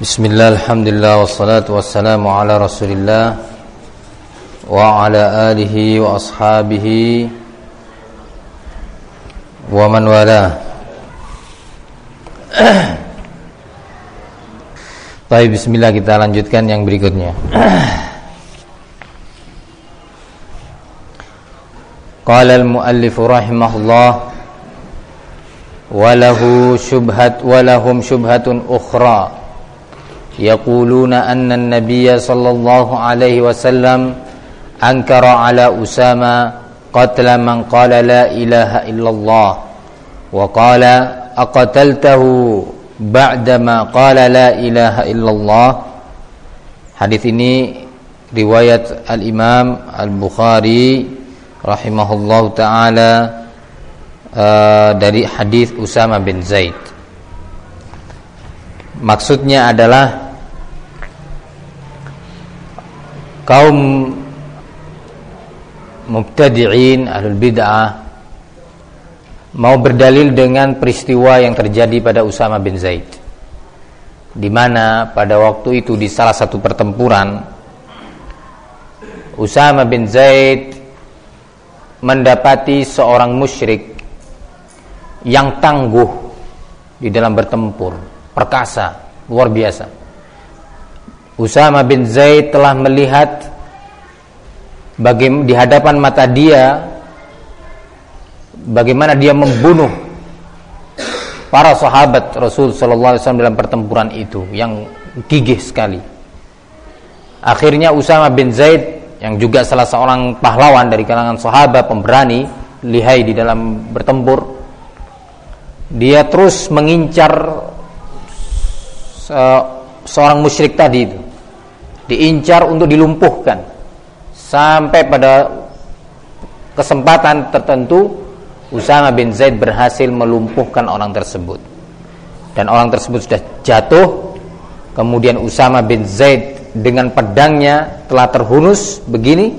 Bismillah, alhamdulillah, wassalatu wassalamu ala rasulillah Wa ala alihi wa ashabihi Wa man wala. Baik, bismillah kita lanjutkan yang berikutnya. Qala al-muallif rahimahullah Walahu syubhat walahum syubhatun ukhra يقولون أن النبي صلى الله عليه وسلم أنكر على أسامة قتل من قال لا إله إلا الله وقال أقتلته بعدما قال لا إله إلا الله Hadis ini riwayat Al-Imam Al-Bukhari rahimahullah taala uh, dari hadis Usama bin Zaid. Maksudnya adalah kaum mubtadi'in ahlul bid'ah mau berdalil dengan peristiwa yang terjadi pada Usama bin Zaid di mana pada waktu itu di salah satu pertempuran Usama bin Zaid mendapati seorang musyrik yang tangguh di dalam bertempur, perkasa, luar biasa. Usama bin Zaid telah melihat di hadapan mata dia bagaimana dia membunuh para sahabat Rasul sallallahu alaihi wasallam dalam pertempuran itu yang gigih sekali. Akhirnya Usama bin Zaid yang juga salah seorang pahlawan dari kalangan sahabat pemberani, lihai di dalam bertempur, dia terus mengincar seorang musyrik tadi itu diincar untuk dilumpuhkan. Sampai pada kesempatan tertentu Usama bin Zaid berhasil melumpuhkan orang tersebut. Dan orang tersebut sudah jatuh. Kemudian Usama bin Zaid dengan pedangnya telah terhunus begini.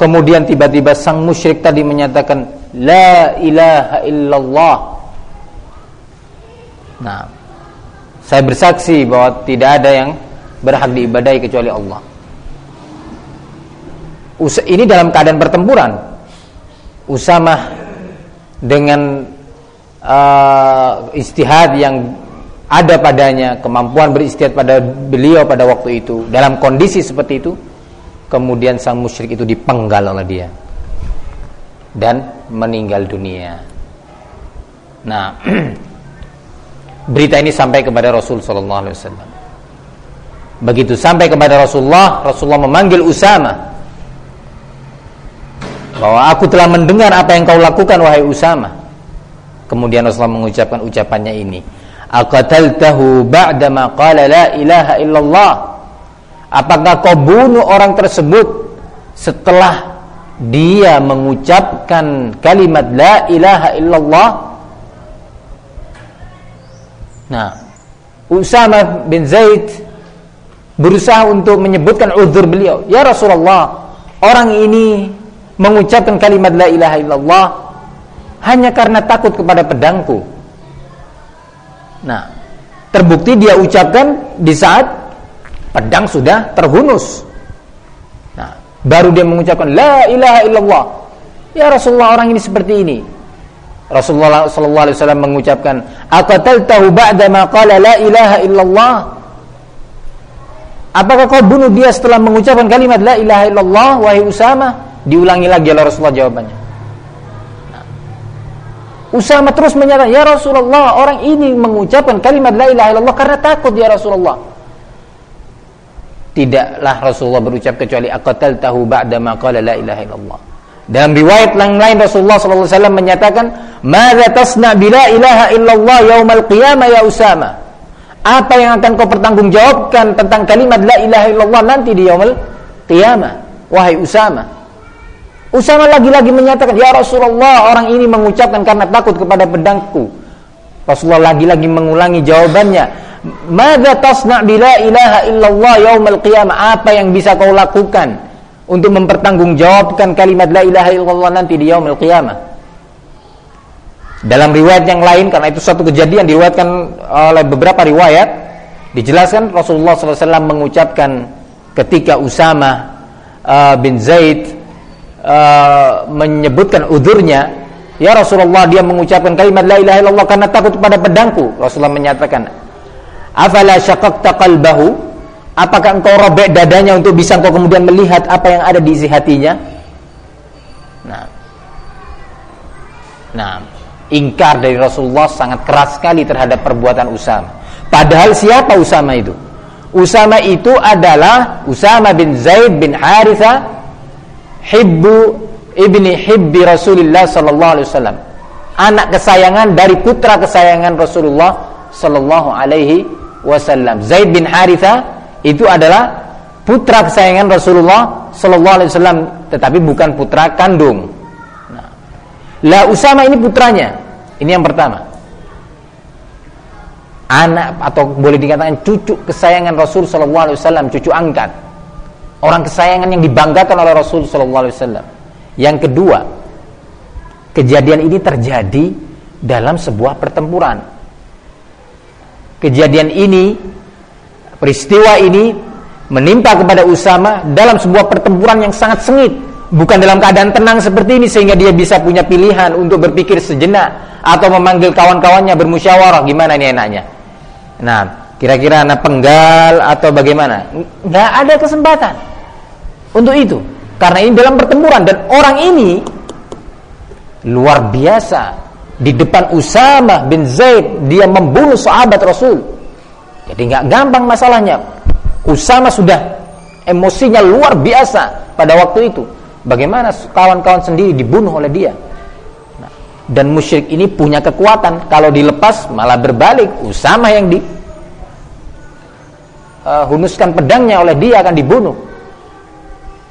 Kemudian tiba-tiba sang musyrik tadi menyatakan la ilaha illallah. Nah saya bersaksi bahwa tidak ada yang berhak diibadai kecuali Allah. Ini dalam keadaan pertempuran. Usama dengan uh, istihad yang ada padanya, kemampuan beristihad pada beliau pada waktu itu, dalam kondisi seperti itu, kemudian sang musyrik itu dipenggal oleh dia dan meninggal dunia. Nah, berita ini sampai kepada Rasul sallallahu alaihi wasallam. Begitu sampai kepada Rasulullah, Rasulullah memanggil Usama bahwa aku telah mendengar apa yang kau lakukan wahai Usama. Kemudian Rasulullah mengucapkan ucapannya ini, "Aqataltahu ba'dama qala la ilaha illallah?" Apakah kau bunuh orang tersebut setelah dia mengucapkan kalimat la ilaha illallah? Nah, Usama bin Zaid berusaha untuk menyebutkan uzur beliau. Ya Rasulullah, orang ini mengucapkan kalimat la ilaha illallah hanya karena takut kepada pedangku. Nah, terbukti dia ucapkan di saat pedang sudah terhunus. Nah, baru dia mengucapkan la ilaha illallah. Ya Rasulullah, orang ini seperti ini. Rasulullah sallallahu alaihi wasallam mengucapkan, "Aqataltahu ba'da ma qala la ilaha illallah?" Apakah kau bunuh dia setelah mengucapkan kalimat la ilaha illallah wahai Usama? Diulangi lagi oleh Rasulullah jawabannya. Nah. Usama terus menyatakan, "Ya Rasulullah, orang ini mengucapkan kalimat la ilaha illallah karena takut ya Rasulullah." Tidaklah Rasulullah berucap kecuali aqataltahu ba'da ma qala la ilaha illallah. Dalam riwayat yang lain Rasulullah wasallam menyatakan, "Madza tasna bila ilaha illallah yaumal qiyamah ya Usama?" Apa yang akan kau pertanggungjawabkan tentang kalimat la ilaha illallah nanti di yaumul qiyamah? Wahai Usama. Usama lagi-lagi menyatakan, "Ya Rasulullah, orang ini mengucapkan karena takut kepada pedangku." Rasulullah lagi-lagi mengulangi jawabannya, "Madza tasna' bila ilaha illallah yaumul qiyamah?" Apa yang bisa kau lakukan untuk mempertanggungjawabkan kalimat la ilaha illallah nanti di yaumul qiyamah? Dalam riwayat yang lain karena itu suatu kejadian diriwayatkan oleh beberapa riwayat Dijelaskan Rasulullah SAW mengucapkan ketika Usama uh, bin Zaid uh, menyebutkan udurnya, ya Rasulullah dia mengucapkan kalimat la ilaha illallah karena takut pada pedangku. Rasulullah menyatakan, "Afala syaqaqta qalbahu?" Apakah engkau robek dadanya untuk bisa engkau kemudian melihat apa yang ada di isi hatinya? Nah. Nah, ingkar dari Rasulullah sangat keras sekali terhadap perbuatan Usama. Padahal siapa Usama itu? Usama itu adalah Usama bin Zaid bin Haritha hibbu ibni hibbi Rasulullah sallallahu alaihi wasallam. Anak kesayangan dari putra kesayangan Rasulullah sallallahu alaihi wasallam. Zaid bin Haritha itu adalah putra kesayangan Rasulullah sallallahu alaihi wasallam tetapi bukan putra kandung. Lah Usama ini putranya. Ini yang pertama anak atau boleh dikatakan cucu kesayangan Rasul Shallallahu Alaihi Wasallam, cucu angkat, orang kesayangan yang dibanggakan oleh Rasul Shallallahu Alaihi Wasallam. Yang kedua, kejadian ini terjadi dalam sebuah pertempuran. Kejadian ini, peristiwa ini menimpa kepada Usama dalam sebuah pertempuran yang sangat sengit, bukan dalam keadaan tenang seperti ini sehingga dia bisa punya pilihan untuk berpikir sejenak atau memanggil kawan-kawannya bermusyawarah gimana ini enaknya. Nah, kira-kira anak penggal atau bagaimana? Nggak ada kesempatan untuk itu. Karena ini dalam pertempuran dan orang ini luar biasa di depan Usama bin Zaid dia membunuh sahabat Rasul. Jadi nggak gampang masalahnya. Usama sudah emosinya luar biasa pada waktu itu. Bagaimana kawan-kawan sendiri dibunuh oleh dia? Nah, dan musyrik ini punya kekuatan. Kalau dilepas malah berbalik. Usama yang di uh, hunuskan pedangnya oleh dia akan dibunuh.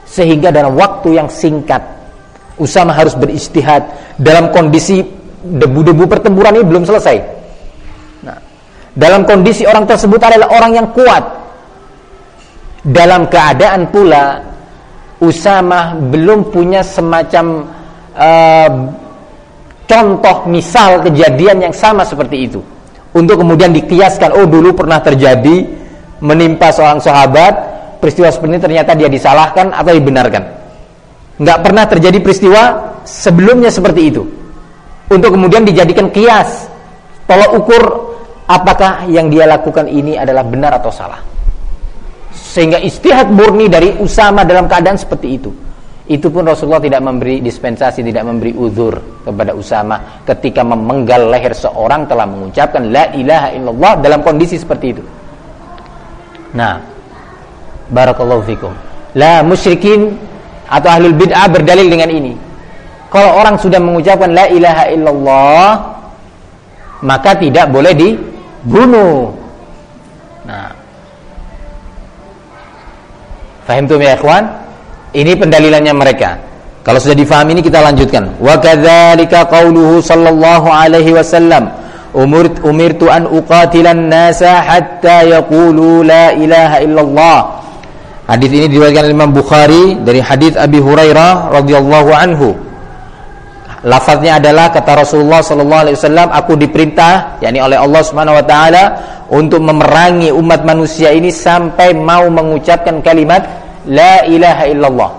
Sehingga dalam waktu yang singkat Usama harus beristihad dalam kondisi debu-debu pertempuran ini belum selesai. Nah, dalam kondisi orang tersebut adalah orang yang kuat. Dalam keadaan pula Usama belum punya semacam uh, contoh misal kejadian yang sama seperti itu. Untuk kemudian dikiaskan, oh dulu pernah terjadi menimpa seorang sahabat, peristiwa seperti ini ternyata dia disalahkan atau dibenarkan. Nggak pernah terjadi peristiwa sebelumnya seperti itu. Untuk kemudian dijadikan kias, tolak ukur apakah yang dia lakukan ini adalah benar atau salah. Sehingga istihad murni dari Usama dalam keadaan seperti itu. Itu pun Rasulullah tidak memberi dispensasi, tidak memberi uzur kepada Usama ketika memenggal leher seorang telah mengucapkan la ilaha illallah dalam kondisi seperti itu. Nah, barakallahu fikum. La musyrikin atau ahlul bid'ah berdalil dengan ini. Kalau orang sudah mengucapkan la ilaha illallah, maka tidak boleh dibunuh. Nah. Fahim tuh ya ikhwan? Ini pendalilannya mereka. Kalau sudah difahami ini kita lanjutkan. Wa kadzalika qauluhu sallallahu alaihi wasallam umirt umirtu an uqatilan nasa hatta yaqulu la ilaha illallah hadis ini diriwayatkan Imam Bukhari dari hadis Abi Hurairah radhiyallahu anhu lafaznya adalah kata Rasulullah sallallahu alaihi wasallam aku diperintah yakni oleh Allah Subhanahu wa taala untuk memerangi umat manusia ini sampai mau mengucapkan kalimat la ilaha illallah.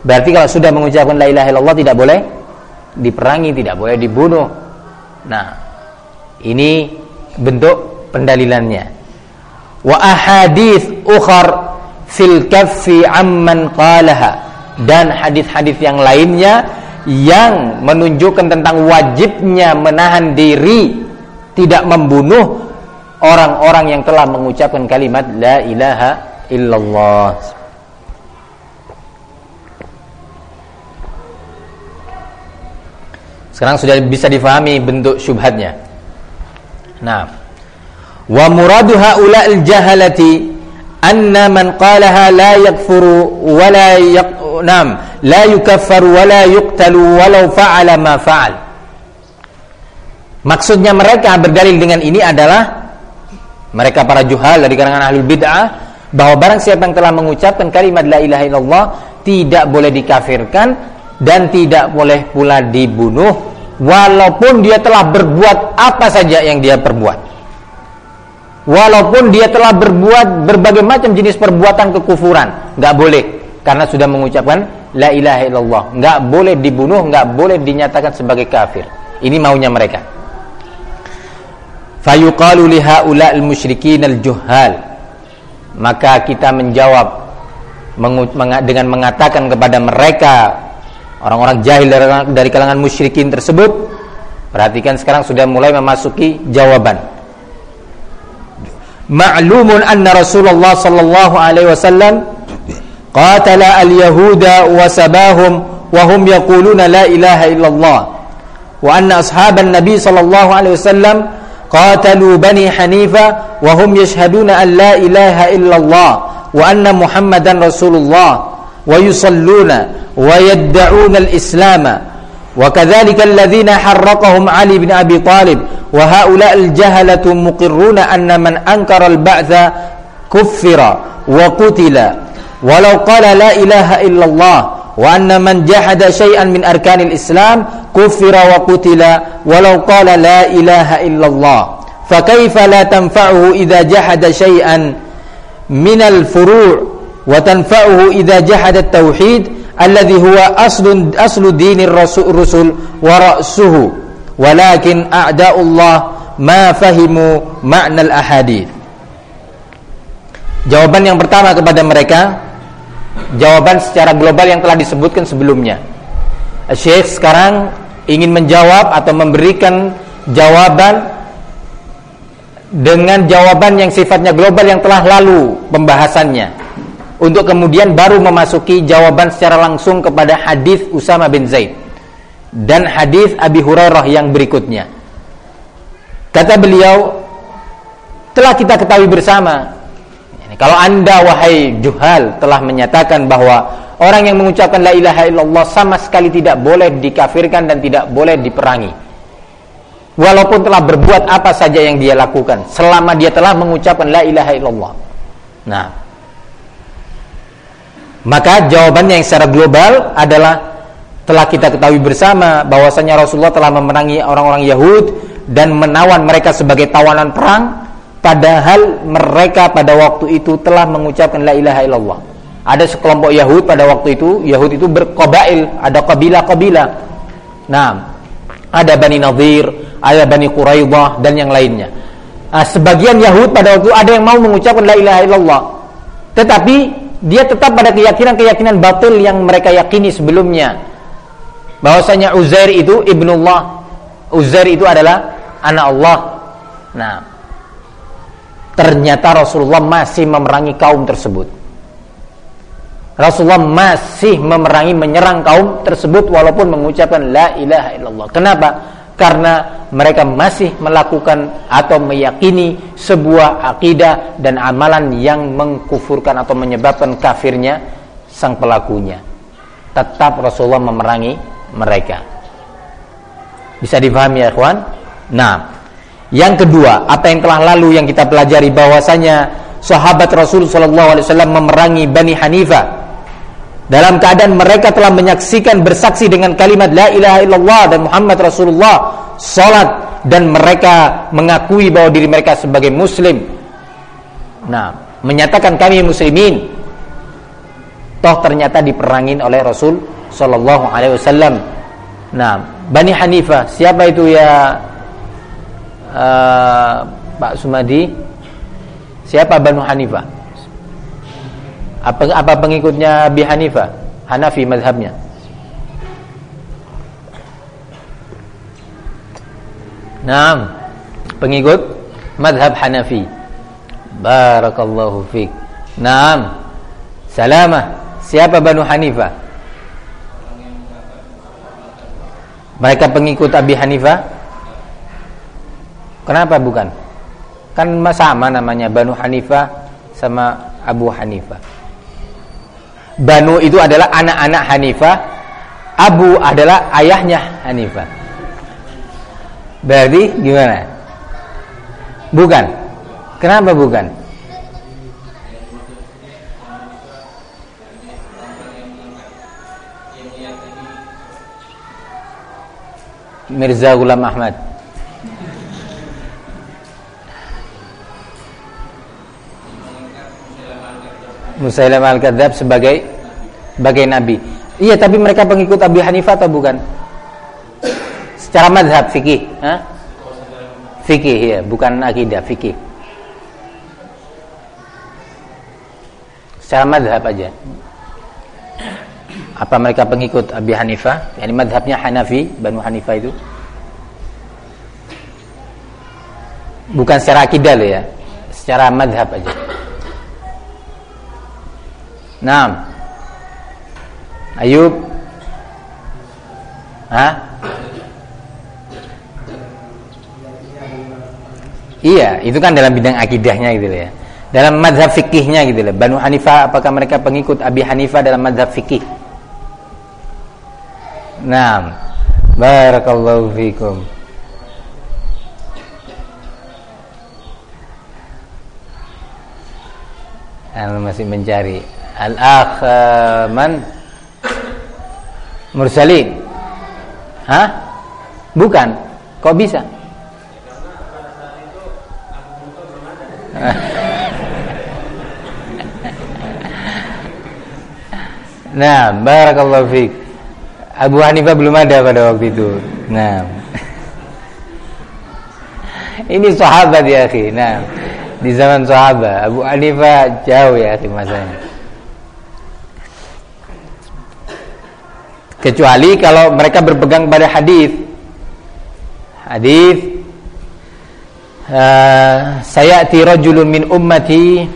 Berarti kalau sudah mengucapkan la ilaha illallah tidak boleh diperangi tidak boleh dibunuh. Nah ini bentuk pendalilannya. Wa ahadits ukhar fil kaffi amman qalaha. Dan hadis-hadis yang lainnya yang menunjukkan tentang wajibnya menahan diri tidak membunuh orang-orang yang telah mengucapkan kalimat la ilaha illallah. Sekarang sudah bisa difahami bentuk syubhatnya. Nah, wa muradu haula'il jahalati anna man qalaha la yakfuru wa la yaq nam la yukaffaru wa la yuqtalu walau fa'ala ma fa'al. Maksudnya mereka berdalil dengan ini adalah mereka para juhal dari kalangan ahli bid'ah bahwa barang siapa yang telah mengucapkan kalimat la ilaha illallah tidak boleh dikafirkan dan tidak boleh pula dibunuh walaupun dia telah berbuat apa saja yang dia perbuat. Walaupun dia telah berbuat berbagai macam jenis perbuatan kekufuran. Nggak boleh. Karena sudah mengucapkan la ilaha illallah. Nggak boleh dibunuh nggak boleh dinyatakan sebagai kafir. Ini maunya mereka. Fayuqalu li haula'il musyrikin al-juhal. Maka kita menjawab dengan mengatakan kepada mereka orang-orang jahil dari kalangan musyrikin tersebut perhatikan sekarang sudah mulai memasuki jawaban معلوم أن رسول الله صلى الله عليه وسلم قاتل اليهود وسباهم وهم يقولون لا إله إلا الله وأن أصحاب النبي صلى الله عليه وسلم قاتلوا بني حنيفة وهم يشهدون أن لا إله إلا الله وأن محمدا رسول الله ويصلون ويدعون الإسلام وكذلك الذين حرقهم علي بن أبي طالب وهؤلاء الجهلة مقرون أن من أنكر البعث كفر وقتل. ولو قال لا إله إلا الله وأن من جحد شيئا من أركان الإسلام كفر وقتل. ولو قال لا إله إلا الله فكيف لا تنفعه إذا جحد شيئا من الفروع؟ وتنفعه إذا جحد التوحيد؟ Alladhi huwa aslu aslu dinir rasul rusul wa ra'suhu walakin a'da'ullah ma fahimu ma'nal ahadith Jawaban yang pertama kepada mereka jawaban secara global yang telah disebutkan sebelumnya. Syekh sekarang ingin menjawab atau memberikan jawaban dengan jawaban yang sifatnya global yang telah lalu pembahasannya untuk kemudian baru memasuki jawaban secara langsung kepada hadis Usama bin Zaid dan hadis Abi Hurairah yang berikutnya. Kata beliau, telah kita ketahui bersama. Kalau anda wahai juhal telah menyatakan bahwa orang yang mengucapkan la ilaha illallah sama sekali tidak boleh dikafirkan dan tidak boleh diperangi. Walaupun telah berbuat apa saja yang dia lakukan, selama dia telah mengucapkan la ilaha illallah. Nah, maka jawabannya yang secara global adalah telah kita ketahui bersama bahwasanya Rasulullah telah memenangi orang-orang Yahud dan menawan mereka sebagai tawanan perang padahal mereka pada waktu itu telah mengucapkan la ilaha illallah. Ada sekelompok Yahud pada waktu itu, Yahud itu berkobail, ada kabilah-kabilah. Nah, ada Bani Nadir, ada Bani Quraidah dan yang lainnya. Nah, sebagian Yahud pada waktu itu ada yang mau mengucapkan la ilaha illallah. Tetapi dia tetap pada keyakinan-keyakinan batil yang mereka yakini sebelumnya. Bahwasanya Uzair itu ibnullah. Uzair itu adalah anak Allah. Nah ternyata Rasulullah masih memerangi kaum tersebut. Rasulullah masih memerangi menyerang kaum tersebut walaupun mengucapkan la ilaha illallah. Kenapa karena mereka masih melakukan atau meyakini sebuah akidah dan amalan yang mengkufurkan atau menyebabkan kafirnya sang pelakunya. Tetap Rasulullah memerangi mereka. Bisa difahami ya, ikhwan? Nah, yang kedua, apa yang telah lalu yang kita pelajari bahwasanya sahabat Rasul sallallahu alaihi wasallam memerangi Bani Hanifah dalam keadaan mereka telah menyaksikan bersaksi dengan kalimat la ilaha illallah dan Muhammad Rasulullah salat. Dan mereka mengakui bahwa diri mereka sebagai muslim. Nah menyatakan kami muslimin. Toh ternyata diperangin oleh Rasul sallallahu alaihi wasallam. Nah Bani Hanifah siapa itu ya? Uh, Pak Sumadi? Siapa Banu Hanifah apa, apa pengikutnya Abi Hanifah? Hanafi mazhabnya. Naam. Pengikut mazhab Hanafi. Barakallahu fiik. Naam. Salamah. Siapa Banu Hanifah? Mereka pengikut Abi Hanifah? Kenapa bukan? Kan sama namanya Banu Hanifah sama Abu Hanifah. Banu itu adalah anak-anak Hanifah, Abu adalah ayahnya Hanifah. Berarti gimana? Bukan. Kenapa bukan? Mirza Ghulam Ahmad. Musailamah al-Kadzab sebagai sebagai nabi. Iya, tapi mereka pengikut Abu Hanifah atau bukan? Secara madhab fikih, ha? Fikih ya, bukan akidah, fikih. Secara madhab aja. Apa mereka pengikut Abi Hanifah? Yani madhabnya Hanafi, Banu Hanifah itu? Bukan secara akidah loh ya, secara madhab aja. Naam. Ayub. Hah? Iya, itu kan dalam bidang akidahnya gitu ya. Dalam madhab fikihnya gitu loh. Banu Hanifah apakah mereka pengikut Abi Hanifah dalam madhab fikih? Naam. Barakallahu fikum. Anda masih mencari Al-akh uh, man Mursalin? Bukan Kok bisa? nah, barakallahu fiik. Abu Hanifah belum ada pada waktu itu. Nah. Ini sahabat ya, akhi. Nah, di zaman sahabat Abu Hanifah jauh ya, akhi masanya. Kecuali kalau mereka berpegang pada hadis. Hadis uh, sayati rajulun min ummati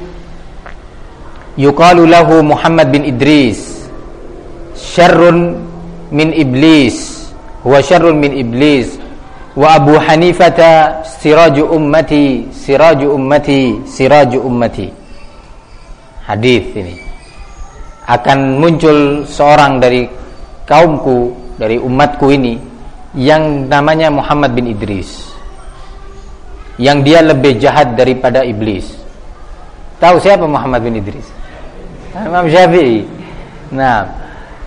yuqalu lahu Muhammad bin Idris syarrun min iblis huwa syarrun min iblis wa Abu Hanifata siraju ummati siraju ummati siraju ummati hadis ini akan muncul seorang dari kaumku dari umatku ini yang namanya Muhammad bin Idris. Yang dia lebih jahat daripada iblis. Tahu siapa Muhammad bin Idris? Imam Syafi'i. Nah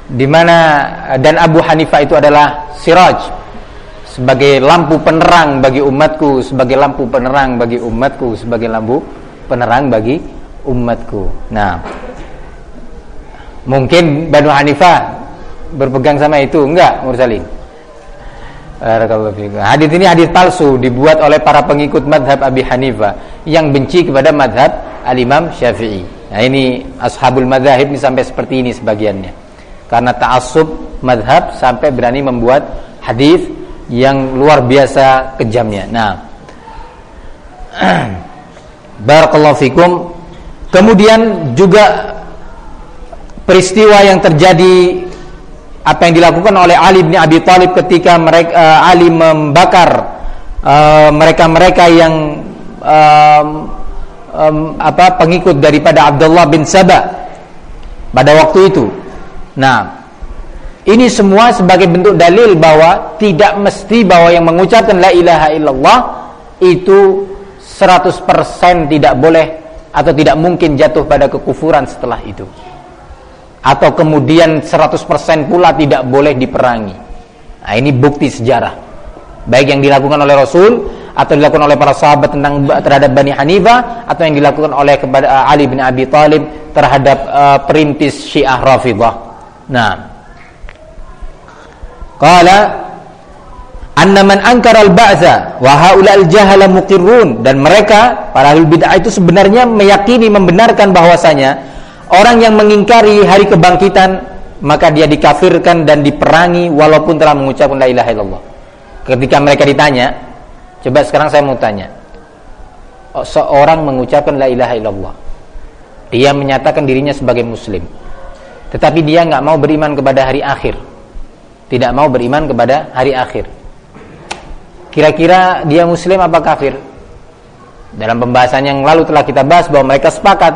di mana dan Abu Hanifah itu adalah siraj. Sebagai lampu penerang bagi umatku, sebagai lampu penerang bagi umatku, sebagai lampu penerang bagi umatku. Nah, mungkin Banu Hanifah berpegang sama itu enggak Mursalin? Hadis ini hadis palsu dibuat oleh para pengikut madhab Abi Hanifah yang benci kepada madhab Al Imam Syafi'i. Nah ini ashabul madhab ini sampai seperti ini sebagiannya karena ta'assub madhab sampai berani membuat hadis yang luar biasa kejamnya. Nah, barakallahu fikum. Kemudian juga peristiwa yang terjadi apa yang dilakukan oleh Ali bin Abi Thalib ketika mereka uh, Ali membakar eh, mereka-mereka uh, yang um, um, apa pengikut daripada Abdullah bin Sabah pada waktu itu Nah, ini semua sebagai bentuk dalil bahwa tidak mesti bahwa yang mengucapkan la ilaha illallah itu 100% tidak boleh atau tidak mungkin jatuh pada kekufuran setelah itu. Atau kemudian 100% pula tidak boleh diperangi. Nah, ini bukti sejarah. Baik yang dilakukan oleh Rasul atau dilakukan oleh para sahabat tentang terhadap Bani Hanifah atau yang dilakukan oleh kepada Ali bin Abi Thalib terhadap uh, perintis Syiah Rafidhah. Nah. Qala anna man ankara al-ba'tsa wa haula al-jahala muqirrun dan mereka para ahli bid'ah itu sebenarnya meyakini membenarkan bahwasanya orang yang mengingkari hari kebangkitan maka dia dikafirkan dan diperangi walaupun telah mengucapkan la ilaha illallah. Ketika mereka ditanya, coba sekarang saya mau tanya. Oh, seorang mengucapkan la ilaha illallah. Dia menyatakan dirinya sebagai muslim tetapi dia nggak mau beriman kepada hari akhir tidak mau beriman kepada hari akhir kira-kira dia muslim apa kafir dalam pembahasan yang lalu telah kita bahas bahwa mereka sepakat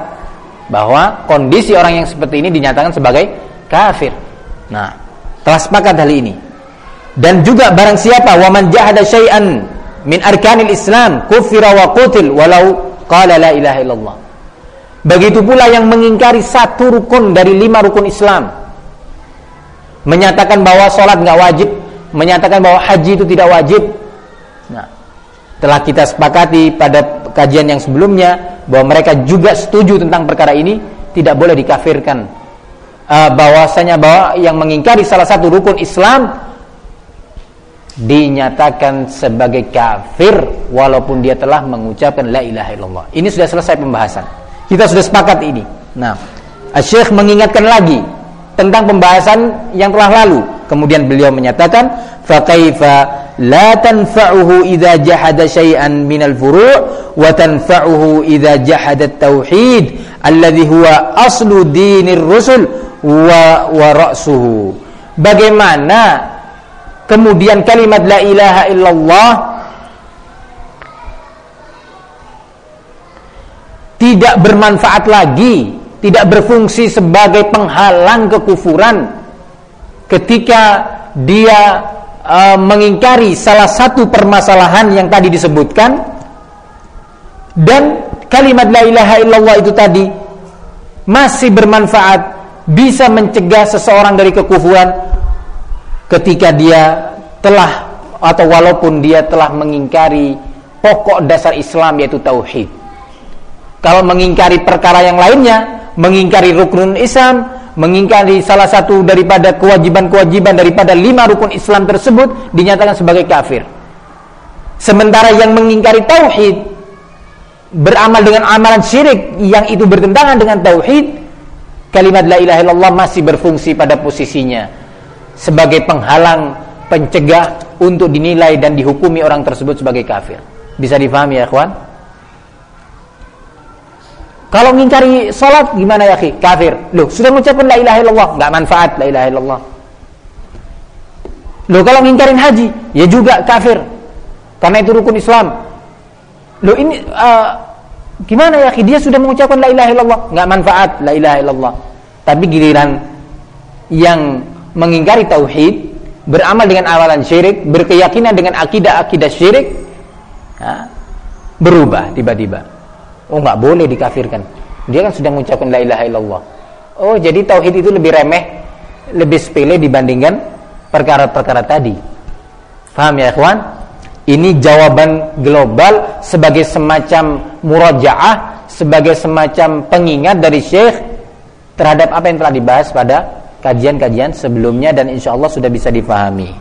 bahwa kondisi orang yang seperti ini dinyatakan sebagai kafir nah telah sepakat hal ini dan juga barang siapa waman jahada syai'an min arkanil islam kufira wa qutil walau qala la ilaha illallah Begitu pula yang mengingkari satu rukun dari lima rukun Islam. Menyatakan bahwa sholat nggak wajib. Menyatakan bahwa haji itu tidak wajib. Nah, telah kita sepakati pada kajian yang sebelumnya bahwa mereka juga setuju tentang perkara ini tidak boleh dikafirkan. Uh, bahwasanya bahwa yang mengingkari salah satu rukun Islam dinyatakan sebagai kafir walaupun dia telah mengucapkan la ilaha illallah. Ini sudah selesai pembahasan. Kita sudah sepakat ini. Nah, Syekh mengingatkan lagi tentang pembahasan yang telah lalu. Kemudian beliau menyatakan, "Fa kaifa la tanfa'uhu idza jahada syai'an minal furu' wa tanfa'uhu idza jahada tauhid alladhi huwa aslu dinir rusul wa wa ra'suhu bagaimana kemudian kalimat la ilaha illallah tidak bermanfaat lagi tidak berfungsi sebagai penghalang kekufuran ketika dia uh, mengingkari salah satu permasalahan yang tadi disebutkan dan kalimat la ilaha illallah itu tadi masih bermanfaat bisa mencegah seseorang dari kekufuran ketika dia telah atau walaupun dia telah mengingkari pokok dasar Islam yaitu tauhid. Kalau mengingkari perkara yang lainnya, mengingkari rukun Islam, mengingkari salah satu daripada kewajiban-kewajiban daripada lima rukun Islam tersebut dinyatakan sebagai kafir. Sementara yang mengingkari tauhid beramal dengan amalan syirik yang itu bertentangan dengan tauhid, kalimat la ilaha illallah masih berfungsi pada posisinya sebagai penghalang, pencegah untuk dinilai dan dihukumi orang tersebut sebagai kafir. Bisa difahami ya, kawan? Kalau ngingkari salat gimana ya? Kafir. Loh, sudah mengucapkan la ilaha illallah, enggak manfaat la ilaha illallah. Loh, kalau ngingkarin haji, ya juga kafir. Karena itu rukun Islam. Loh, ini uh, gimana ya? Dia sudah mengucapkan la ilaha illallah, enggak manfaat la ilaha illallah. Tapi giliran yang mengingkari tauhid, beramal dengan amalan syirik, berkeyakinan dengan akidah-akidah syirik, berubah tiba-tiba. Oh nggak boleh dikafirkan. Dia kan sudah mengucapkan la ilaha illallah. Oh jadi tauhid itu lebih remeh, lebih sepele dibandingkan perkara-perkara tadi. Faham ya ikhwan? Ini jawaban global sebagai semacam murajaah, sebagai semacam pengingat dari Syekh terhadap apa yang telah dibahas pada kajian-kajian sebelumnya dan insya Allah sudah bisa difahami.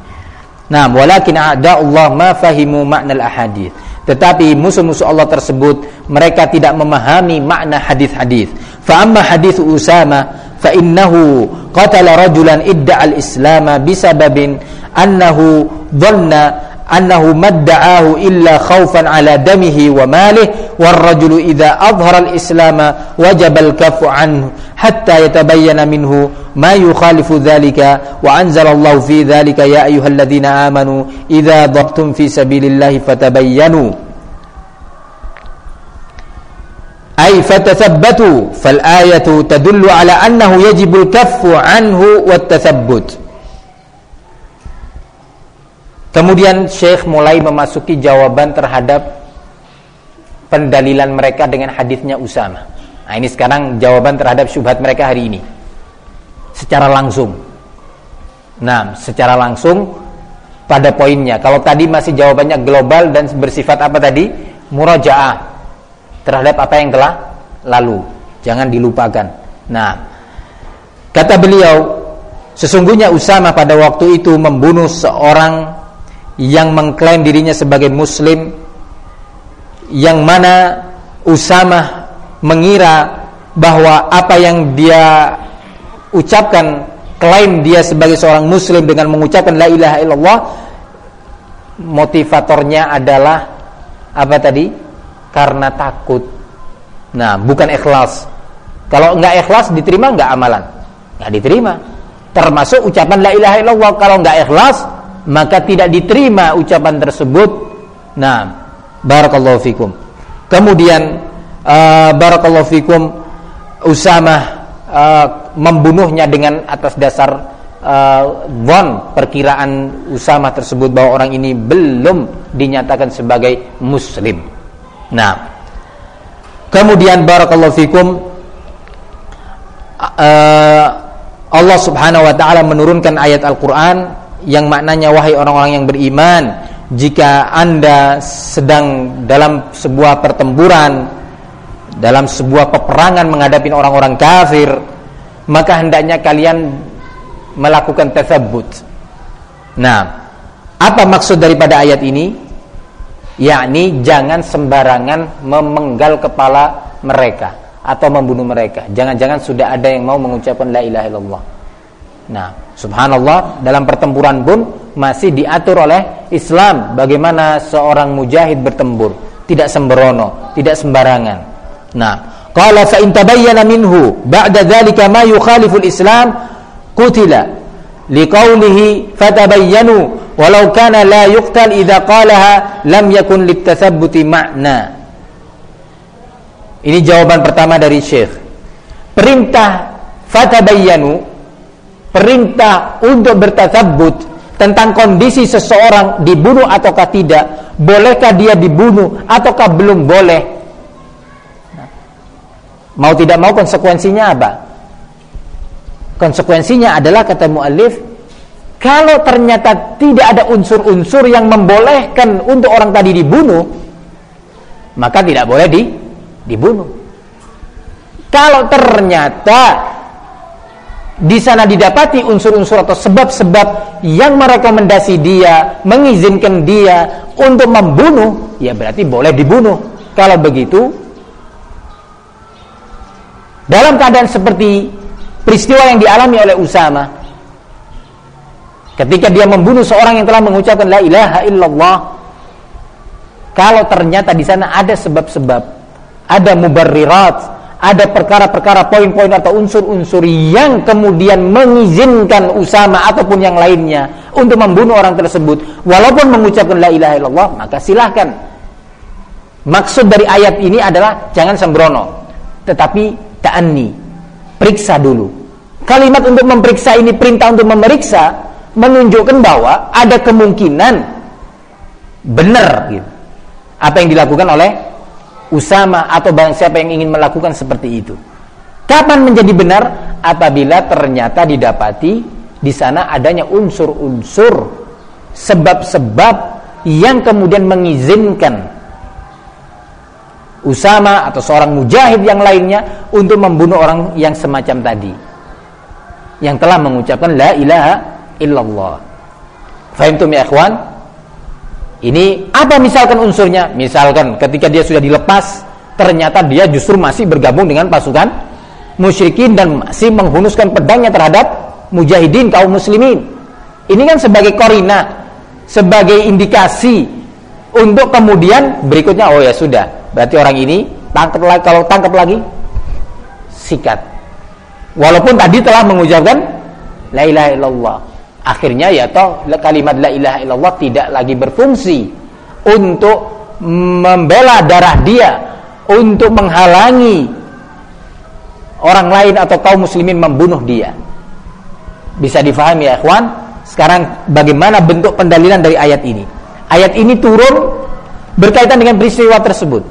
Nah, walakin ada Allah ma fahimu makna al-ahadith. Tetapi musuh-musuh Allah tersebut mereka tidak memahami makna hadis-hadis. Fa amma hadis Usama fa innahu qatala rajulan idda'a al-islam bisababin annahu dhanna أنه ما ادعاه إلا خوفا على دمه وماله والرجل إذا أظهر الإسلام وجب الكف عنه حتى يتبين منه ما يخالف ذلك وأنزل الله في ذلك يا أيها الذين آمنوا إذا ضربتم في سبيل الله فتبينوا. أي فتثبتوا فالآية تدل على أنه يجب الكف عنه والتثبت. Kemudian Syekh mulai memasuki jawaban terhadap pendalilan mereka dengan hadisnya Usama. Nah, ini sekarang jawaban terhadap syubhat mereka hari ini. Secara langsung. Nah, secara langsung pada poinnya. Kalau tadi masih jawabannya global dan bersifat apa tadi? Murajaah terhadap apa yang telah lalu. Jangan dilupakan. Nah, kata beliau, sesungguhnya Usama pada waktu itu membunuh seorang yang mengklaim dirinya sebagai muslim yang mana Usama mengira bahwa apa yang dia ucapkan klaim dia sebagai seorang muslim dengan mengucapkan la ilaha illallah motivatornya adalah apa tadi? Karena takut. Nah bukan ikhlas. Kalau enggak ikhlas diterima enggak amalan? Enggak diterima. Termasuk ucapan la ilaha illallah. Kalau enggak ikhlas maka tidak diterima ucapan tersebut. Nah, barakallahu fikum. Kemudian uh, barakallahu fikum Usama uh, membunuhnya dengan atas dasar uh, perkiraan Usama tersebut bahwa orang ini belum dinyatakan sebagai muslim. Nah, kemudian barakallahu fikum uh, Allah Subhanahu wa taala menurunkan ayat Al-Qur'an yang maknanya wahai orang-orang yang beriman jika anda sedang dalam sebuah pertempuran dalam sebuah peperangan menghadapi orang-orang kafir, maka hendaknya kalian melakukan tasabbut. Nah, apa maksud daripada ayat ini? Yakni jangan sembarangan memenggal kepala mereka atau membunuh mereka. Jangan-jangan sudah ada yang mau mengucapkan la ilaha illallah. Nah, subhanallah dalam pertempuran pun masih diatur oleh Islam bagaimana seorang mujahid bertempur, tidak sembrono, tidak sembarangan. Nah, qala fa in tabayyana minhu ba'da dzalika ma yukhalifu al-Islam qutila liqaulihi fatabayyanu walau kana la yuqtal idza qalaha lam yakun litathabbuti ma'na. Ini jawaban pertama dari Syekh. Perintah fatabayyanu perintah untuk bertasabbut tentang kondisi seseorang dibunuh ataukah tidak, bolehkah dia dibunuh ataukah belum boleh. Mau tidak mau konsekuensinya apa? Konsekuensinya adalah kata muallif kalau ternyata tidak ada unsur-unsur yang membolehkan untuk orang tadi dibunuh, maka tidak boleh di, dibunuh. Kalau ternyata di sana didapati unsur-unsur atau sebab-sebab yang merekomendasi dia, mengizinkan dia untuk membunuh, ya berarti boleh dibunuh. Kalau begitu, dalam keadaan seperti peristiwa yang dialami oleh Usama, ketika dia membunuh seorang yang telah mengucapkan la ilaha illallah, kalau ternyata di sana ada sebab-sebab, ada mubarrirat, ada perkara-perkara poin-poin atau unsur-unsur yang kemudian mengizinkan Usama ataupun yang lainnya untuk membunuh orang tersebut. Walaupun mengucapkan la ilaha illallah maka silahkan. Maksud dari ayat ini adalah jangan sembrono tetapi ta'anni periksa dulu. Kalimat untuk memeriksa ini perintah untuk memeriksa menunjukkan bahwa ada kemungkinan benar gitu. Apa yang dilakukan oleh Usama atau barang siapa yang ingin melakukan seperti itu. Kapan menjadi benar? Apabila ternyata didapati di sana adanya unsur-unsur sebab-sebab yang kemudian mengizinkan Usama atau seorang mujahid yang lainnya untuk membunuh orang yang semacam tadi yang telah mengucapkan la ilaha illallah. Fahimtum ya ikhwan? Ini apa misalkan unsurnya? Misalkan ketika dia sudah dilepas, ternyata dia justru masih bergabung dengan pasukan musyrikin dan masih menghunuskan pedangnya terhadap mujahidin kaum muslimin. Ini kan sebagai korina, sebagai indikasi untuk kemudian berikutnya oh ya sudah, berarti orang ini tangkap lagi kalau tangkap lagi sikat. Walaupun tadi telah mengucapkan la ilaha illallah akhirnya ya toh kalimat la ilaha illallah tidak lagi berfungsi untuk membela darah dia untuk menghalangi orang lain atau kaum muslimin membunuh dia. Bisa difahami ya ikhwan? Sekarang bagaimana bentuk pendalilan dari ayat ini? Ayat ini turun berkaitan dengan peristiwa tersebut.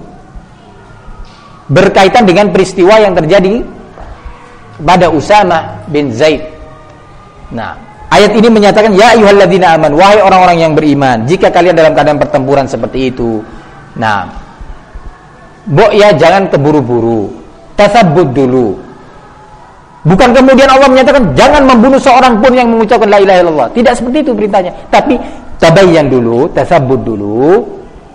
Berkaitan dengan peristiwa yang terjadi pada Usama bin Zaid. Nah Ayat ini menyatakan ya ayyuhalladzina aman wahai orang-orang yang beriman jika kalian dalam keadaan pertempuran seperti itu. Nah, Bok ya jangan keburu-buru. Tasabbut dulu. Bukan kemudian Allah menyatakan jangan membunuh seorang pun yang mengucapkan la ilaha illallah. Tidak seperti itu perintahnya. Tapi tabayyan dulu, tasabbut dulu,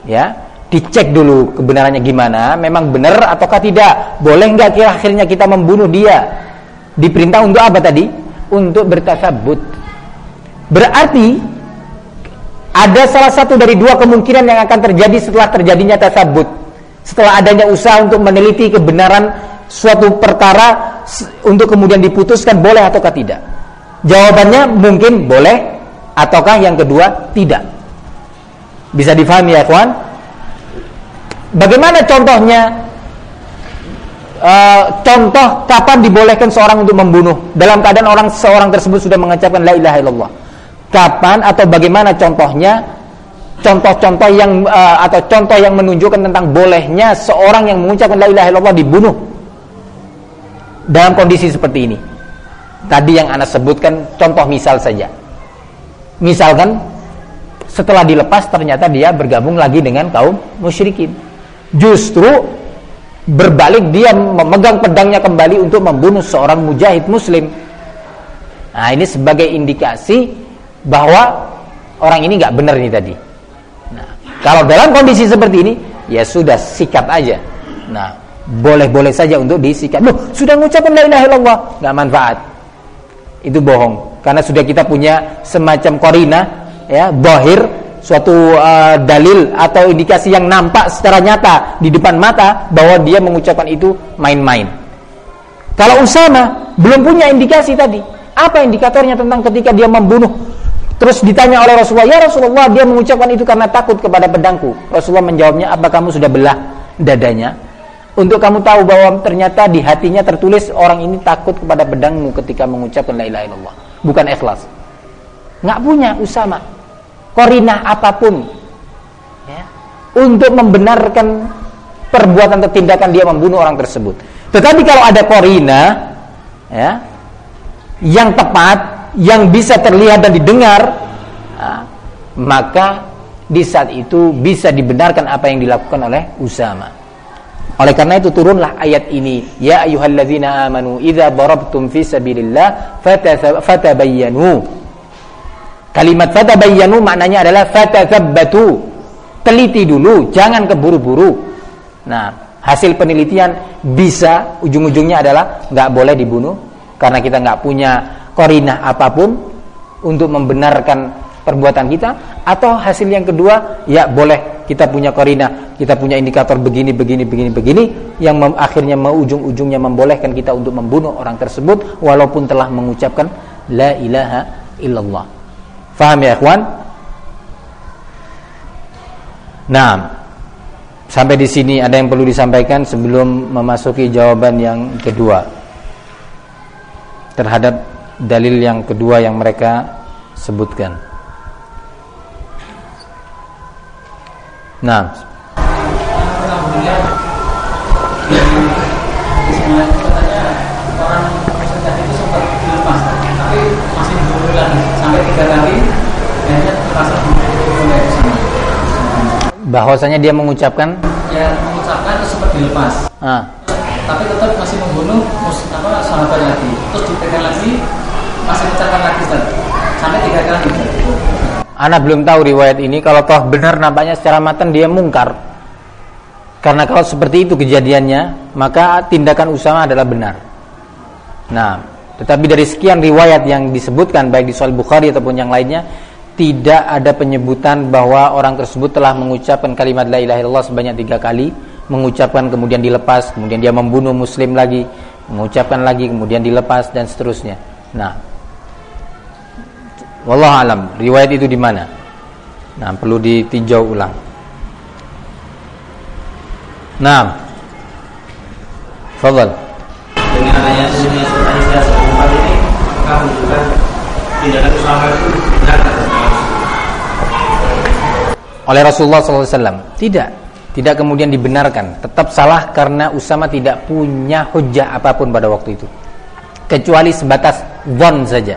ya. Dicek dulu kebenarannya gimana, memang benar ataukah tidak. Boleh enggak kira akhirnya kita membunuh dia? Diperintah untuk apa tadi? Untuk bertasabbut Berarti ada salah satu dari dua kemungkinan yang akan terjadi setelah terjadinya tasabut. Setelah adanya usaha untuk meneliti kebenaran suatu perkara untuk kemudian diputuskan boleh ataukah tidak. Jawabannya mungkin boleh ataukah yang kedua tidak. Bisa difahami ya kawan? Bagaimana contohnya? Uh, contoh kapan dibolehkan seorang untuk membunuh dalam keadaan orang seorang tersebut sudah mengucapkan la ilaha illallah kapan atau bagaimana contohnya contoh-contoh yang uh, atau contoh yang menunjukkan tentang bolehnya seorang yang mengucapkan la ilaha illallah dibunuh dalam kondisi seperti ini. Tadi yang Anda sebutkan contoh misal saja. Misalkan setelah dilepas ternyata dia bergabung lagi dengan kaum musyrikin. Justru berbalik dia memegang pedangnya kembali untuk membunuh seorang mujahid muslim. Nah, ini sebagai indikasi bahwa orang ini nggak benar ini tadi. Nah, kalau dalam kondisi seperti ini, ya sudah sikat aja. Nah, boleh-boleh saja untuk disikat. Loh, sudah mengucapkan la ilaha illallah, nggak manfaat. Itu bohong. Karena sudah kita punya semacam korina, ya, bahir suatu uh, dalil atau indikasi yang nampak secara nyata di depan mata bahwa dia mengucapkan itu main-main. Kalau Usama belum punya indikasi tadi, apa indikatornya tentang ketika dia membunuh? Terus ditanya oleh Rasulullah, "Ya Rasulullah, dia mengucapkan itu karena takut kepada pedangku." Rasulullah menjawabnya, "Apa kamu sudah belah dadanya?" Untuk kamu tahu bahwa ternyata di hatinya tertulis orang ini takut kepada pedangmu ketika mengucapkan la ilaha illallah, bukan ikhlas. Nggak punya Usama korinah apa pun ya, untuk membenarkan perbuatan atau tindakan dia membunuh orang tersebut. Tetapi kalau ada korinah ya, yang tepat, yang bisa terlihat dan didengar, ya, maka di saat itu bisa dibenarkan apa yang dilakukan oleh Usama. Oleh karena itu turunlah ayat ini, ya ayyuhalladzina amanu idza darabtum fi sabilillah fatabayyanu Kalimat fatabayyanu maknanya adalah fatathabbatu. Teliti dulu, jangan keburu-buru. Nah, hasil penelitian bisa ujung-ujungnya adalah nggak boleh dibunuh karena kita nggak punya korinah apa pun untuk membenarkan perbuatan kita atau hasil yang kedua ya boleh kita punya korinah kita punya indikator begini begini begini begini yang mem akhirnya mau ujung-ujungnya membolehkan kita untuk membunuh orang tersebut walaupun telah mengucapkan la ilaha illallah Faham ya ikhwan? Nah, sampai di sini ada yang perlu disampaikan sebelum memasuki jawaban yang kedua terhadap dalil yang kedua yang mereka sebutkan. Nah, bahwasanya dia mengucapkan ya mengucapkan itu sempat dilepas ah. tapi tetap masih membunuh apa sahabat lagi terus ditekan lagi masih mengucapkan lagi sampai tiga kali Anak belum tahu riwayat ini. Kalau toh benar nampaknya secara matan dia mungkar. Karena kalau seperti itu kejadiannya maka tindakan Usama adalah benar. Nah tetapi dari sekian riwayat yang disebutkan baik di Sahih Bukhari ataupun yang lainnya tidak ada penyebutan bahwa orang tersebut telah mengucapkan kalimat la ilaha illallah sebanyak tiga kali mengucapkan kemudian dilepas kemudian dia membunuh muslim lagi mengucapkan lagi kemudian dilepas dan seterusnya. Nah wallahu alam riwayat itu di mana nah perlu ditinjau ulang nah fadal dengan adanya dunia ini maka menunjukkan tindakan usaha itu benar oleh Rasulullah SAW. Tidak, tidak kemudian dibenarkan. Tetap salah karena Usama tidak punya hujah apa pun pada waktu itu. Kecuali sebatas von saja.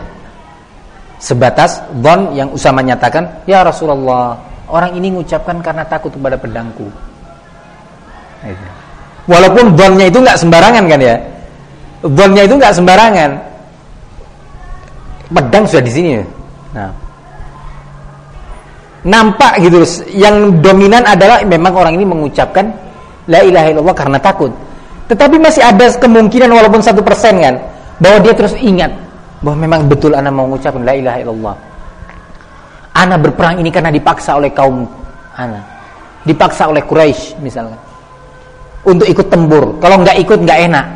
Sebatas von yang Usama nyatakan, Ya Rasulullah, orang ini mengucapkan karena takut kepada pedangku. Walaupun vonnya itu nggak sembarangan kan ya. Vonnya itu nggak sembarangan. Pedang sudah di sini. Nah, nampak gitu yang dominan adalah memang orang ini mengucapkan la ilaha illallah karena takut tetapi masih ada kemungkinan walaupun satu persen kan bahwa dia terus ingat bahwa memang betul anak mau mengucapkan la ilaha illallah. Anak berperang ini karena dipaksa oleh kaum anak dipaksa oleh Quraisy misalnya untuk ikut tempur kalau nggak ikut nggak enak.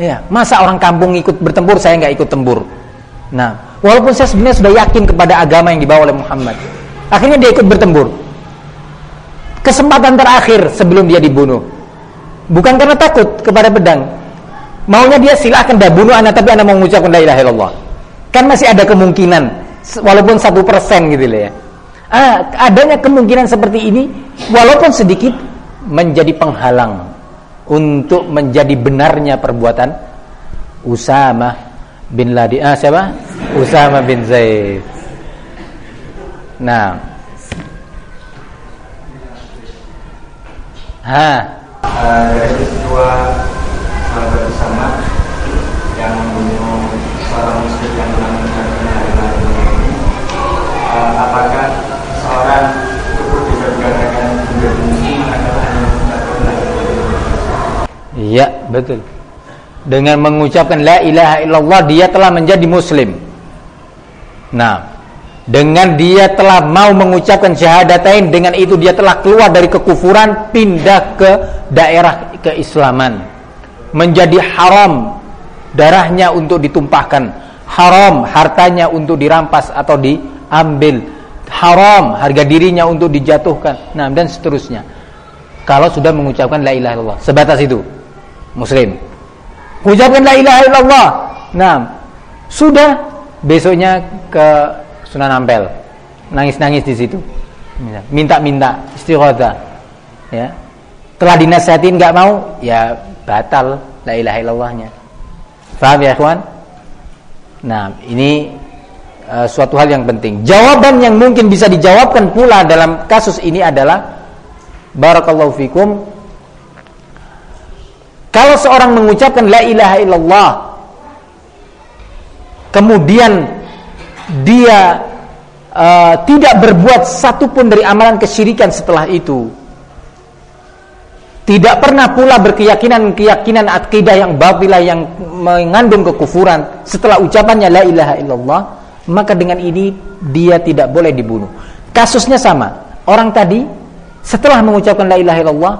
Ya masa orang kampung ikut bertempur saya nggak ikut tempur nah walaupun saya sebenarnya sudah yakin kepada agama yang dibawa oleh Muhammad. Akhirnya dia ikut bertempur. Kesempatan terakhir sebelum dia dibunuh. Bukan karena takut kepada pedang. Maunya dia silahkan dah bunuh anak tapi anak mengucapkan la ilaha illallah. Kan masih ada kemungkinan walaupun satu persen gitu ya. Ah, adanya kemungkinan seperti ini walaupun sedikit menjadi penghalang untuk menjadi benarnya perbuatan Usama bin Ladi ah siapa? Usama bin Zaid. Nah. Ha. uh, sahabat bersama yang membunuh seorang muslim yang menangkan hari ini uh, apakah seorang cukup bisa dikatakan menjadi muslim atau hanya Iya, betul. Dengan mengucapkan la ilaha illallah dia telah menjadi muslim. Nah, dengan dia telah mau mengucapkan syahadatain dengan itu dia telah keluar dari kekufuran pindah ke daerah keislaman menjadi haram darahnya untuk ditumpahkan haram hartanya untuk dirampas atau diambil haram harga dirinya untuk dijatuhkan nah dan seterusnya kalau sudah mengucapkan la ilaha illallah sebatas itu muslim ucapkan la ilaha illallah nah sudah besoknya ke Sunan Ampel. Nangis-nangis di situ. Minta-minta istighosa. Ya. Telah dinasihatin nggak mau, ya batal la ilaha illallahnya. Faham ya, kawan? Nah, ini uh, suatu hal yang penting. Jawaban yang mungkin bisa dijawabkan pula dalam kasus ini adalah barakallahu fikum kalau seorang mengucapkan la ilaha illallah kemudian dia uh, tidak berbuat satupun dari amalan kesyirikan setelah itu tidak pernah pula berkeyakinan-keyakinan akidah yang babilah yang mengandung kekufuran setelah ucapannya la ilaha illallah maka dengan ini dia tidak boleh dibunuh kasusnya sama orang tadi setelah mengucapkan la ilaha illallah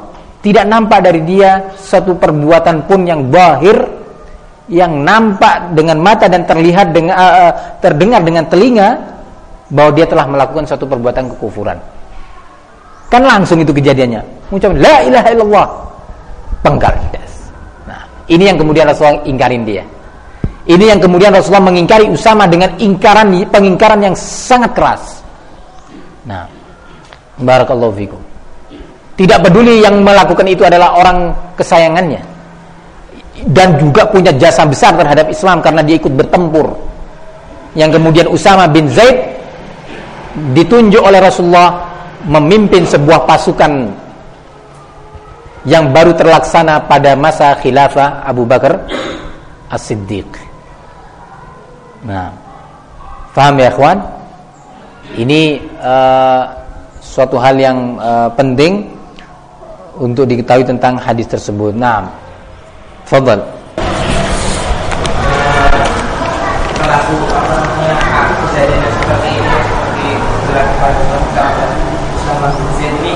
tidak nampak dari dia satu perbuatan pun yang bahir yang nampak dengan mata dan terlihat dengan uh, terdengar dengan telinga bahwa dia telah melakukan suatu perbuatan kekufuran. Kan langsung itu kejadiannya. Mengucapkan la ilaha illallah. Penggal Nah, ini yang kemudian Rasulullah ingkarin dia. Ini yang kemudian Rasulullah mengingkari Usama dengan ingkaran pengingkaran yang sangat keras. Nah, barakallahu fikum. Tidak peduli yang melakukan itu adalah orang kesayangannya dan juga punya jasa besar terhadap Islam karena dia ikut bertempur. Yang kemudian Usama bin Zaid ditunjuk oleh Rasulullah memimpin sebuah pasukan yang baru terlaksana pada masa khilafah Abu Bakar As-Siddiq. Nah, paham ya, kawan? Ini uh, suatu hal yang uh, penting untuk diketahui tentang hadis tersebut. Nah, Fadal. Pelaku apa namanya kejadian seperti ini seperti dilakukan sama ini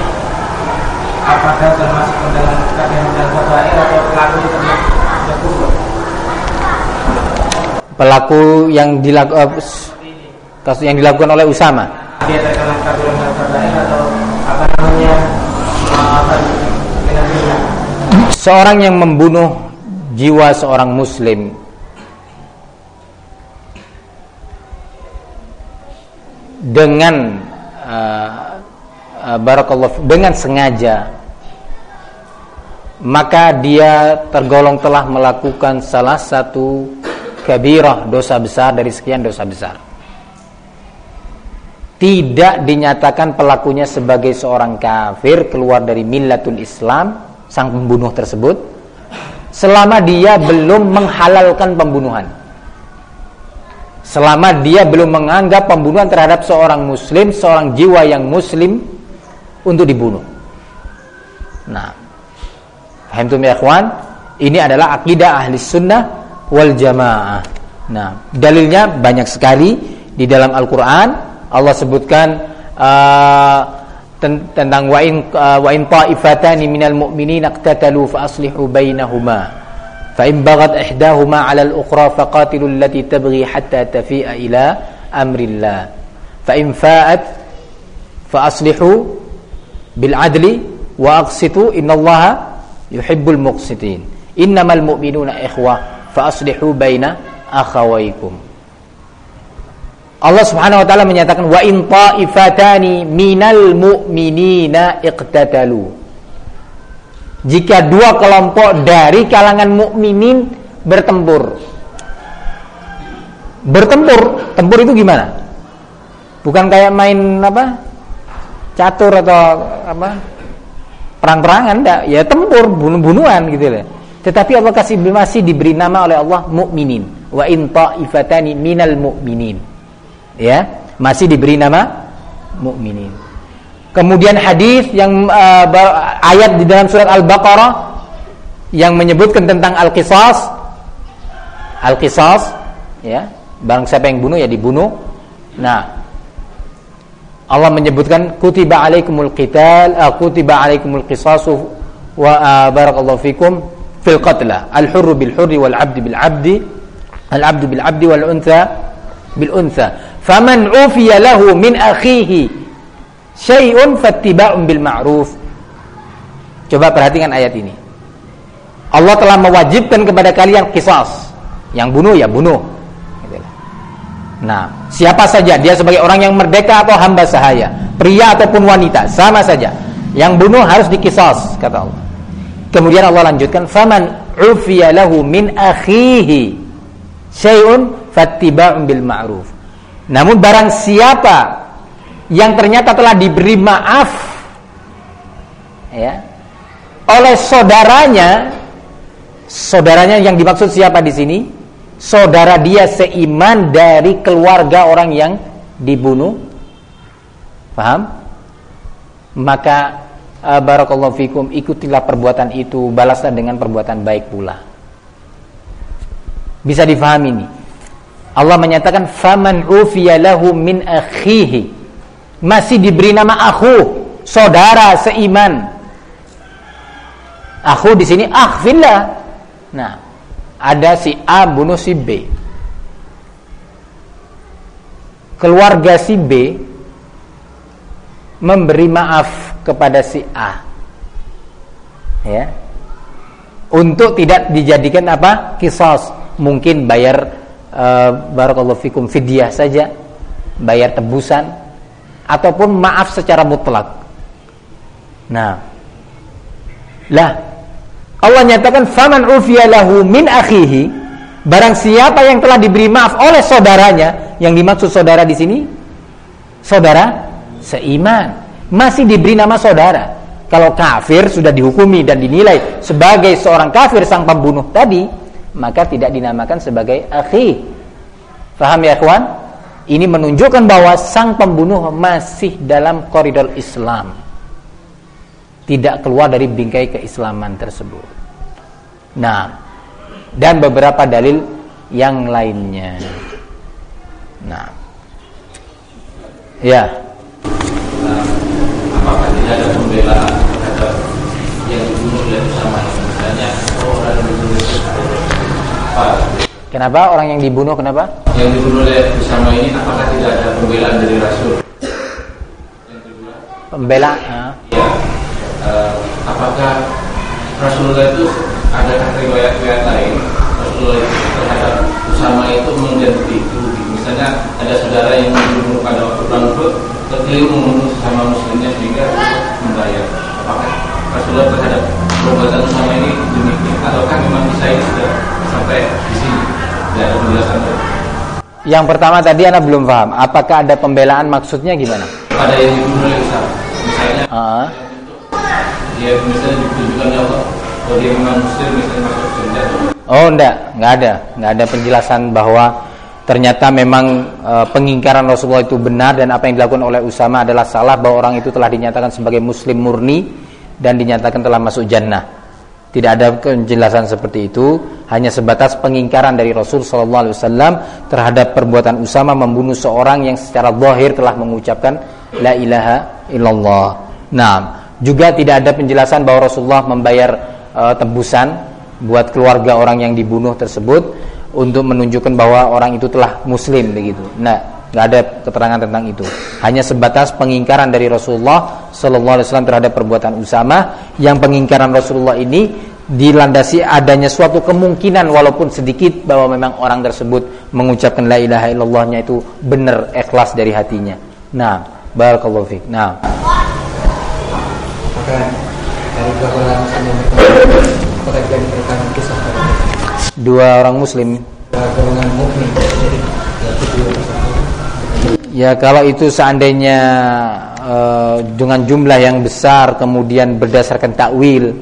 apakah termasuk dalam keadaan dan kabair atau pelaku termasuk kufur? Pelaku yang dilakukan kasus yang dilakukan oleh Usama. Dia terkena kabair atau apa namanya? Seorang yang membunuh jiwa seorang muslim dengan uh, uh, barakallah dengan sengaja maka dia tergolong telah melakukan salah satu kabirah dosa besar dari sekian dosa besar tidak dinyatakan pelakunya sebagai seorang kafir keluar dari millatul Islam sang pembunuh tersebut selama dia belum menghalalkan pembunuhan. Selama dia belum menganggap pembunuhan terhadap seorang muslim, seorang jiwa yang muslim untuk dibunuh. Nah, paham tuh ya kawan? Ini adalah akidah ahli sunnah wal jamaah. Nah, dalilnya banyak sekali di dalam Al-Quran. Allah sebutkan uh, tentang wa in uh, wa in ta'ifatani minal mu'minina iqtatalu fa aslihu bainahuma 'ala al-ukhra faqatilu allati tabghi hatta tafi'a ila amrillah fa in fa'at fa aslihu bil 'adli wa aqsitu innallaha yuhibbul muqsitin innamal mu'minuna ikhwah fa aslihu baina akhawaykum Allah Subhanahu wa taala menyatakan wa in ta'ifatani minal mu'minina iqtatalu. Jika dua kelompok dari kalangan mukminin bertempur. Bertempur, tempur itu gimana? Bukan kayak main apa? Catur atau apa? Perang-perangan enggak, ya tempur, bunuh-bunuhan gitu loh. Tetapi Allah kasih masih diberi nama oleh Allah mukminin. Wa in ta'ifatani minal mu'minin. Ya, masih diberi nama mukminin. Kemudian hadis yang uh, ayat di dalam surat Al-Baqarah yang menyebutkan tentang al-qisas. Al-qisas, ya. Barang siapa yang bunuh ya dibunuh. Nah, Allah menyebutkan kutiba alaikumul qital uh, kutiba alaikumul qisasu wa uh, barakallahu fikum fil qatla al hurru bil hurri wal abdi bil abdi al abdu bil abdi wal untha bil untha faman ufiya lahu min akhihi syai'un fattiba'un bil ma'ruf coba perhatikan ayat ini. Allah telah mewajibkan kepada kalian kisas yang bunuh ya bunuh Nah, siapa saja dia sebagai orang yang merdeka atau hamba sahaya, pria ataupun wanita, sama saja. Yang bunuh harus dikisos, kata Allah. Kemudian Allah lanjutkan, "Faman ufiya lahu min akhihi syai'un fattiba'un bil ma'ruf." Namun barang siapa yang ternyata telah diberi maaf ya oleh saudaranya, saudaranya yang dimaksud siapa di sini? Saudara dia seiman dari keluarga orang yang dibunuh. Paham maka uh, barakallahu fikum ikutilah perbuatan itu balaslah dengan perbuatan baik pula. Bisa difahami ini? Allah menyatakan faman ufiya lahu min akhihi. Masih diberi nama akhu saudara seiman. Akhu di sini akhfillah. Nah ada si A bunuh si B. Keluarga si B memberi maaf kepada si A. Ya. Untuk tidak dijadikan apa? Kisos. Mungkin bayar uh, barakallahu fikum fidyah saja, bayar tebusan ataupun maaf secara mutlak. Nah, lah Allah nyatakan faman ufiya lahu min akhihi. Barang siapa yang telah diberi maaf oleh saudaranya yang dimaksud saudara di sini? Saudara seiman. Masih diberi nama saudara. Kalau kafir sudah dihukumi dan dinilai sebagai seorang kafir sang pembunuh tadi maka tidak dinamakan sebagai akhi. Paham ya kawan? Ini menunjukkan bahwa sang pembunuh masih dalam koridor Islam tidak keluar dari bingkai keislaman tersebut Nah, dan beberapa dalil yang lainnya. Nah, ya. apakah tidak ada pembelaan terhadap yang dibunuh dan sama misalnya orang yang dibunuh Kenapa orang yang dibunuh kenapa? Yang dibunuh oleh bersama ini apakah tidak ada pembelaan dari Rasul? Pembelaan? Ya. Uh, apakah Rasulullah itu adakah riwayat-riwayat lain? Rasulullah terhadap Usama itu mengganti itu. Misalnya ada saudara yang membunuh pada waktu perang Uhud terkeliru membunuh sesama muslimnya sehingga membayar. Apakah Rasulullah terhadap perbuatan Usama ini demikian? Ataukah memang bisa sudah sampai di sini? Tidak ada penjelasan. Yang pertama tadi Anda belum paham apakah ada pembelaan maksudnya gimana? Pada yang dibunuh oleh Usama misalnya uh -huh. Ya ya Allah Oh enggak, enggak ada, enggak ada penjelasan bahwa ternyata memang e, pengingkaran Rasulullah itu benar dan apa yang dilakukan oleh Usama adalah salah bahwa orang itu telah dinyatakan sebagai muslim murni dan dinyatakan telah masuk jannah. Tidak ada penjelasan seperti itu, hanya sebatas pengingkaran dari Rasul wasallam terhadap perbuatan Usama membunuh seorang yang secara zahir telah mengucapkan la ilaha illallah. Nah, juga tidak ada penjelasan bahwa Rasulullah membayar uh, tebusan buat keluarga orang yang dibunuh tersebut untuk menunjukkan bahwa orang itu telah muslim begitu. Nah, nggak ada keterangan tentang itu. Hanya sebatas pengingkaran dari Rasulullah Sallallahu Alaihi Wasallam terhadap perbuatan Usama. Yang pengingkaran Rasulullah ini dilandasi adanya suatu kemungkinan walaupun sedikit bahwa memang orang tersebut mengucapkan la ilaha illallahnya itu benar ikhlas dari hatinya. Nah, barakallahu fiik. Nah. Dua orang muslim. Ya kalau itu seandainya uh, dengan jumlah yang besar kemudian berdasarkan takwil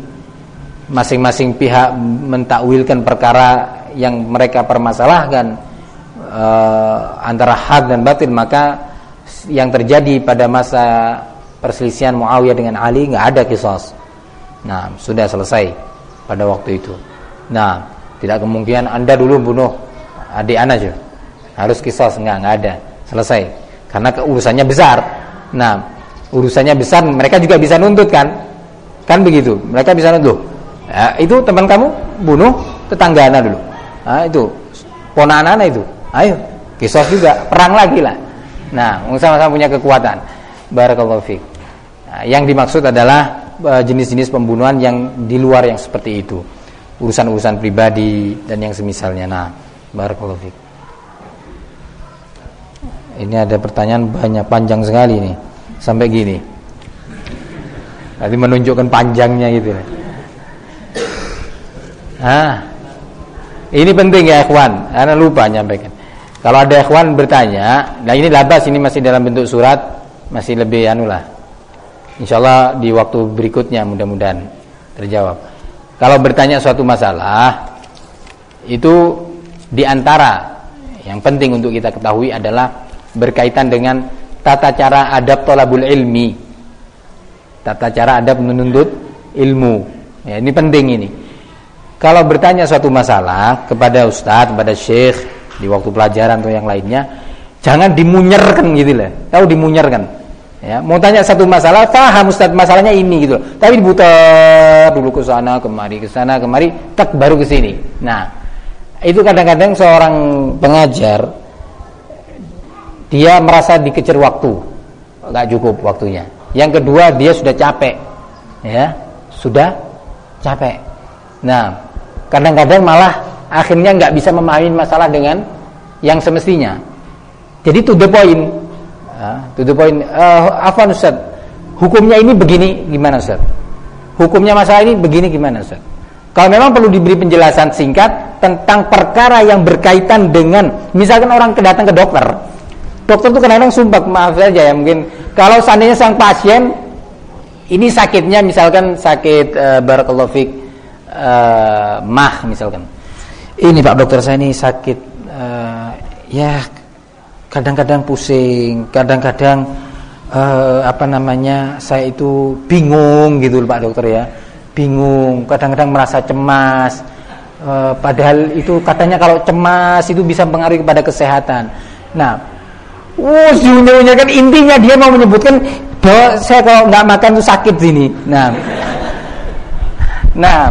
masing-masing pihak mentakwilkan perkara yang mereka permasalahkan uh, antara hak dan batil maka yang terjadi pada masa perselisihan Muawiyah dengan Ali nggak ada kisos. Nah, sudah selesai pada waktu itu. Nah, tidak kemungkinan Anda dulu bunuh adik anak juga. Harus kisos nggak nggak ada. Selesai. Karena urusannya besar. Nah, urusannya besar mereka juga bisa nuntut kan? Kan begitu. Mereka bisa nuntut. Ya, itu teman kamu bunuh tetangga anak dulu. Nah, itu ponakan anak itu. Ayo, kisos juga, perang lagi lah. Nah, sama-sama punya kekuatan. Barakallahu fiik. Nah, yang dimaksud adalah eh, jenis-jenis pembunuhan yang di luar yang seperti itu. Urusan-urusan pribadi dan yang semisalnya. Nah, barakallahu. Ini ada pertanyaan banyak panjang sekali nih. Sampai gini. Tadi menunjukkan panjangnya gitu. Ah. Ini penting ya ikhwan, karena lupa nyampaikan. Kalau ada ikhwan bertanya, nah ini labas ini masih dalam bentuk surat, masih lebih anulah Insya Allah di waktu berikutnya mudah-mudahan terjawab. Kalau bertanya suatu masalah itu di antara yang penting untuk kita ketahui adalah berkaitan dengan tata cara adab tolabul ilmi, tata cara adab menuntut ilmu. Ya, ini penting ini. Kalau bertanya suatu masalah kepada ustadz, kepada syekh di waktu pelajaran atau yang lainnya, jangan dimunyerkan gitu lah. Tahu dimunyerkan Ya, mau tanya satu masalah, paham Ustaz masalahnya ini gitu. Tapi diputar dulu ke sana, kemari, ke sana, kemari, tak baru ke sini. Nah, itu kadang-kadang seorang pengajar dia merasa dikejar waktu. nggak cukup waktunya. Yang kedua, dia sudah capek. Ya, sudah capek. Nah, kadang-kadang malah akhirnya nggak bisa memahami masalah dengan yang semestinya. Jadi to the point The point. Uh, apa Ustaz? Hukumnya ini begini gimana Ustaz? Hukumnya masalah ini begini gimana Ustaz? Kalau memang perlu diberi penjelasan singkat tentang perkara yang berkaitan dengan misalkan orang datang ke dokter. Dokter itu kadang-kadang sumpah maaf saja ya mungkin kalau seandainya sang pasien ini sakitnya misalkan sakit uh, barakallahu uh, mah misalkan. Ini Pak dokter saya ini sakit uh, ya kadang-kadang pusing, kadang-kadang uh, apa namanya saya itu bingung gitu Pak dokter ya, bingung, kadang-kadang merasa cemas. Uh, padahal itu katanya kalau cemas itu bisa mempengaruhi kepada kesehatan. Nah, oh sebenarnya kan intinya dia mau menyebutkan bahwa saya kalau nggak makan tuh sakit sini. Nah, nah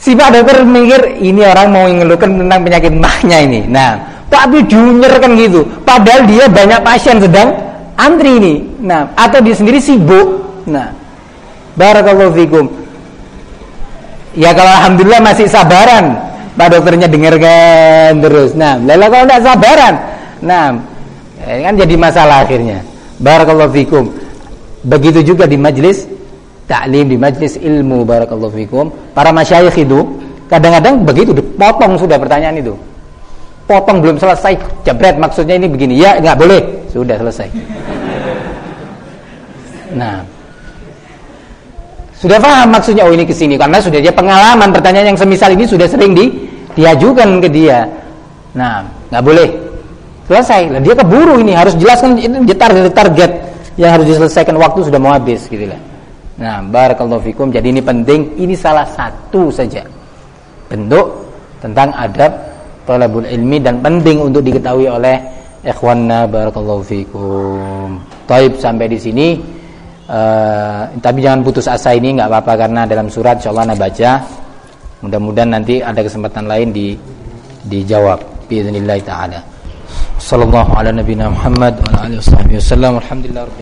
si Pak dokter mikir ini orang mau mengeluhkan tentang penyakit mahnya ini. Nah, tapi junior kan gitu. Padahal dia banyak pasien sedang antri ini. Nah, atau dia sendiri sibuk. Nah, barakallahu fikum. Ya kalau alhamdulillah masih sabaran, Pak dokternya dengarkan terus. Nah, lalu kalau tidak sabaran, nah, ini kan jadi masalah akhirnya. Barakallahu fikum. Begitu juga di majlis taklim, di majlis ilmu barakallahu fikum. Para masyayikh itu kadang-kadang begitu dipotong sudah pertanyaan itu potong belum selesai. Jebret maksudnya ini begini. Ya nggak boleh. Sudah selesai. Nah. Sudah paham maksudnya? Oh ini ke sini karena sudah dia pengalaman. Pertanyaan yang semisal ini sudah sering di diajukan ke dia. Nah nggak boleh. Selesai. Lah dia keburu ini. Harus jelaskan ini target target yang harus diselesaikan waktu sudah mau habis gitu lah. Nah barakallahu fikum. Jadi ini penting. Ini salah satu saja. Bentuk tentang adab talabul ilmi dan penting untuk diketahui oleh ikhwanna barakallahu fikum. Taib sampai di sini uh, tapi jangan putus asa ini nggak apa-apa karena dalam surat insyaallah anda baca. Mudah-mudahan nanti ada kesempatan lain di dijawab باذن taala. Sallallahu ala nabiyina Muhammad wa ala alihi wasallam. Alhamdulillah